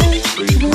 Three.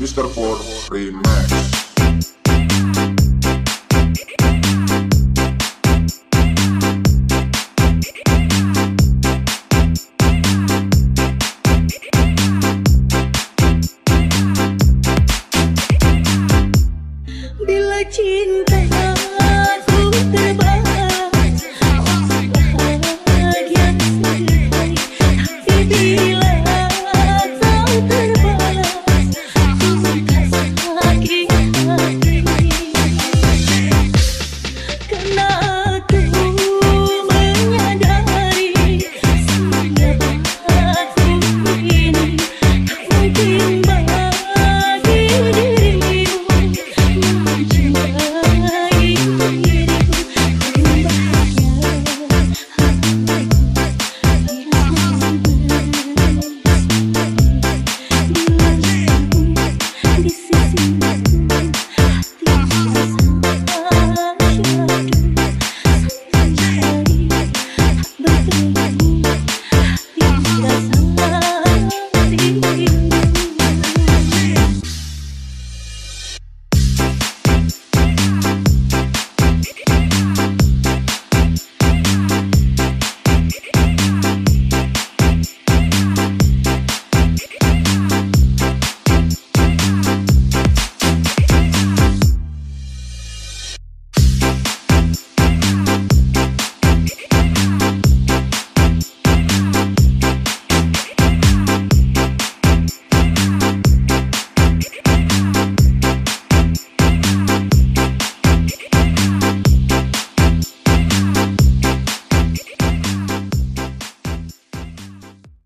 Mr. Ford Remix